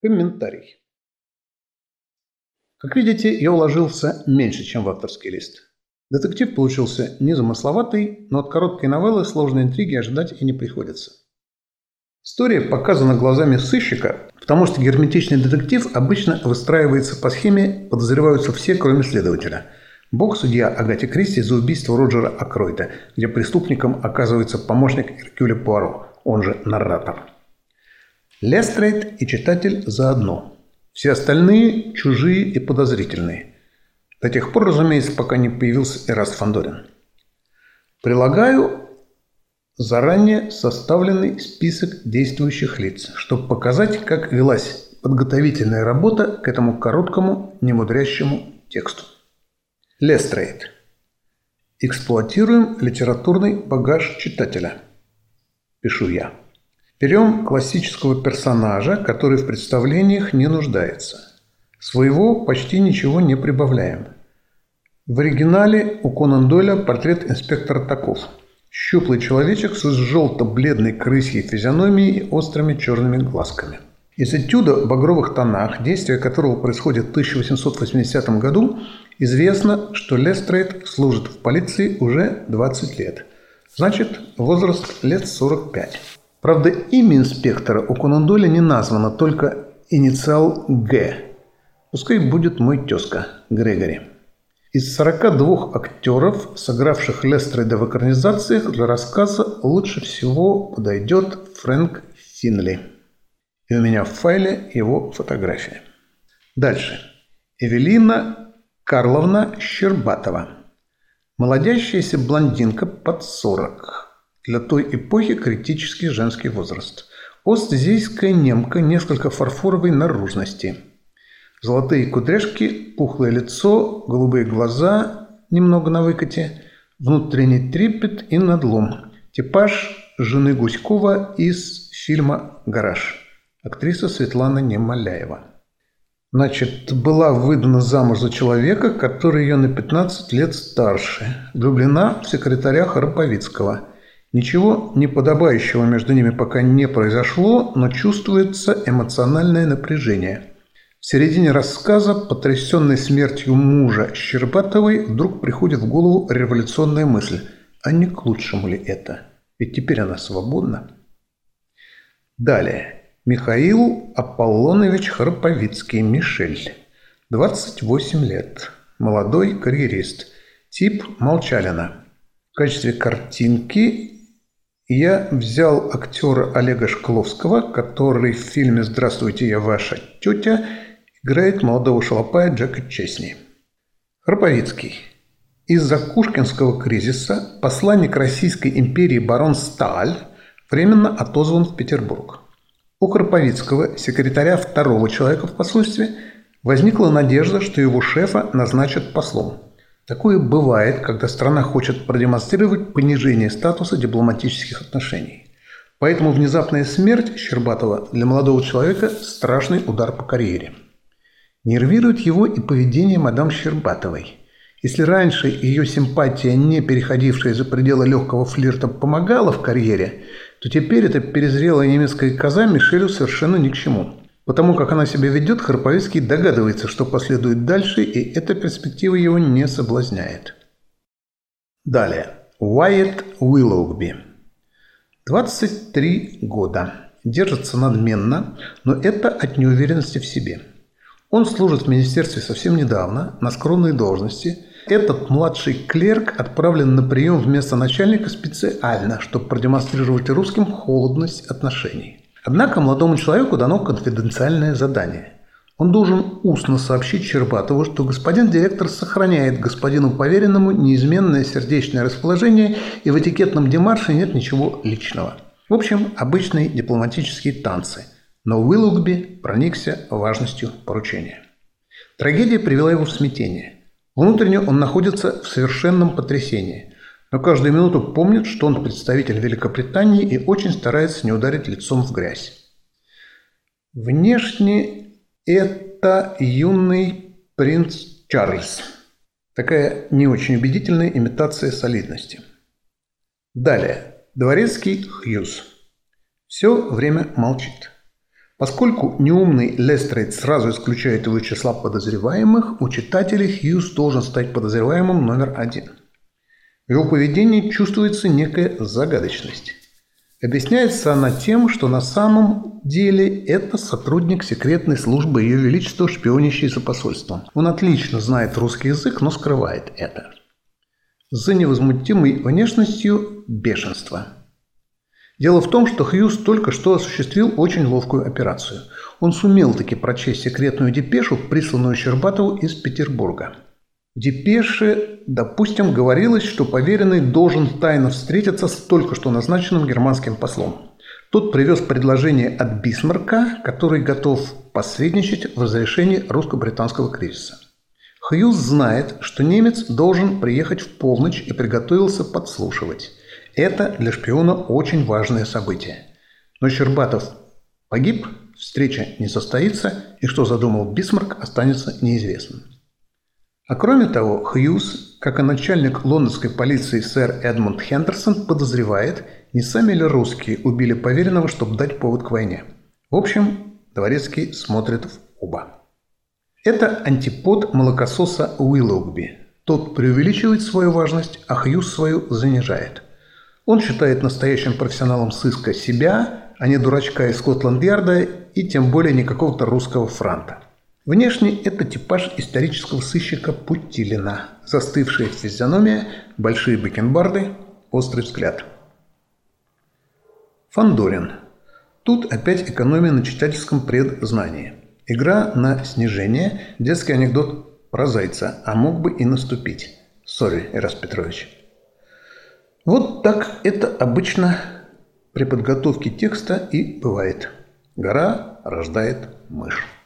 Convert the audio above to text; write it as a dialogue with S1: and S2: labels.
S1: Комментарий. Как видите, я уложился меньше, чем в авторский лист. Детектив получился незамысловатый, но от короткой новеллы сложной интриги ожидать и не приходится. История показана глазами сыщика, потому что герметичный детектив обычно выстраивается по схеме «подозреваются все, кроме следователя». Бог судья Агати Кристи за убийство Роджера Акройда, где преступником оказывается помощник Эркюля Пуаро, он же нарратор. Лестрейд и читатель заодно. Все остальные чужие и подозрительные. До тех пор, разумеется, пока не появился Эраст Фандорин. Прилагаю заранее составленный список действующих лиц, чтобы показать, как велась подготовительная работа к этому короткому, немудрящему тексту. Лестрейд. Эксплуатируем литературный багаж читателя. Пишу я. Берем классического персонажа, который в представлениях не нуждается. Своего почти ничего не прибавляем. В оригинале у Конан Дойля портрет инспектора таков – Щуплый человечек с желто-бледной крысьей физиономией и острыми черными глазками. Из этюда в багровых тонах, действие которого происходит в 1880 году, известно, что Лестрейд служит в полиции уже 20 лет. Значит, возраст лет 45. Правда, имя инспектора у Конан Дойля не названо, только инициал «Г». Пускай будет мой тезка Грегори. Из 42 актеров, сыгравших Лестреда в экранизациях, для рассказа лучше всего подойдет Фрэнк Финли. И у меня в файле его фотография. Дальше. Эвелина Карловна Щербатова. Молодящаяся блондинка под 40. Для той эпохи критический женский возраст. Остзийская немка несколько фарфоровой наружности – Золотые кудряшки, пухлое лицо, голубые глаза, немного на выкате, внутренний трепет и надлом. Типаж жены Гуськова из фильма «Гараж». Актриса Светлана Немоляева. Значит, была выдана замуж за человека, который ее на 15 лет старше. Влюблена в секретаря Храповицкого. Ничего неподобающего между ними пока не произошло, но чувствуется эмоциональное напряжение – в середине рассказа, потрясенной смертью мужа Щербатовой, вдруг приходит в голову революционная мысль. А не к лучшему ли это? Ведь теперь она свободна. Далее. Михаил Аполлонович Харповицкий, Мишель. 28 лет. Молодой карьерист. Тип Молчалина. В качестве картинки я взял актера Олега Шкловского, который в фильме «Здравствуйте, я ваша тетя» играет молодого шалопая Джека Чесни. Храповицкий. Из-за Кушкинского кризиса посланник Российской империи барон Сталь временно отозван в Петербург. У Храповицкого, секретаря второго человека в посольстве, возникла надежда, что его шефа назначат послом. Такое бывает, когда страна хочет продемонстрировать понижение статуса дипломатических отношений. Поэтому внезапная смерть Щербатова для молодого человека – страшный удар по карьере – Нервирует его и поведение мадам Щербатовой. Если раньше ее симпатия, не переходившая за пределы легкого флирта, помогала в карьере, то теперь эта перезрелая немецкая коза Мишелю совершенно ни к чему. Потому как она себя ведет, Харповицкий догадывается, что последует дальше, и эта перспектива его не соблазняет. Далее. Уайет Уиллоугби. 23 года. Держится надменно, но это от неуверенности в себе – он служит в министерстве совсем недавно, на скромной должности. Этот младший клерк отправлен на прием вместо начальника специально, чтобы продемонстрировать русским холодность отношений. Однако молодому человеку дано конфиденциальное задание. Он должен устно сообщить Щербатову, что господин директор сохраняет господину поверенному неизменное сердечное расположение и в этикетном демарше нет ничего личного. В общем, обычные дипломатические танцы – но Уиллугби проникся важностью поручения. Трагедия привела его в смятение. Внутренне он находится в совершенном потрясении, но каждую минуту помнит, что он представитель Великобритании и очень старается не ударить лицом в грязь. Внешне это юный принц Чарльз. Такая не очень убедительная имитация солидности. Далее. Дворецкий Хьюз. Все время молчит. Поскольку неумный Лестрейд сразу исключает его из числа подозреваемых, у читателей Хьюз должен стать подозреваемым номер один. В его поведении чувствуется некая загадочность. Объясняется она тем, что на самом деле это сотрудник секретной службы Ее Величества, шпионящий за посольством. Он отлично знает русский язык, но скрывает это. За невозмутимой внешностью бешенство. Дело в том, что Хьюз только что осуществил очень ловкую операцию. Он сумел таки прочесть секретную депешу, присланную Щербатову из Петербурга – в депеше, допустим, говорилось, что поверенный должен тайно встретиться с только что назначенным германским послом. Тот привез предложение от Бисмарка, который готов посредничать в разрешении русско-британского кризиса. Хьюз знает, что немец должен приехать в полночь и приготовился подслушивать. Это для шпиона очень важное событие. Но Щербатов погиб, встреча не состоится, и что задумал Бисмарк, останется неизвестным. А кроме того, Хьюз, как и начальник лондонской полиции сэр Эдмунд Хендерсон, подозревает, не сами ли русские убили поверенного, чтобы дать повод к войне. В общем, Дворецкий смотрит в оба. Это антипод молокососа Уиллоугби. Тот преувеличивает свою важность, а Хьюз свою занижает. Он считает настоящим профессионалом сыска себя, а не дурачка из Скотланд-Ярда и тем более не какого-то русского франта. Внешне это типаж исторического сыщика Путилина. Застывшая физиономия, большие бакенбарды, острый взгляд. Фандорин. Тут опять экономия на читательском предзнании. Игра на снижение, детский анекдот про зайца, а мог бы и наступить. Сори, Ирас Петрович. Вот так это обычно при подготовке текста и бывает. Гора рождает мышь.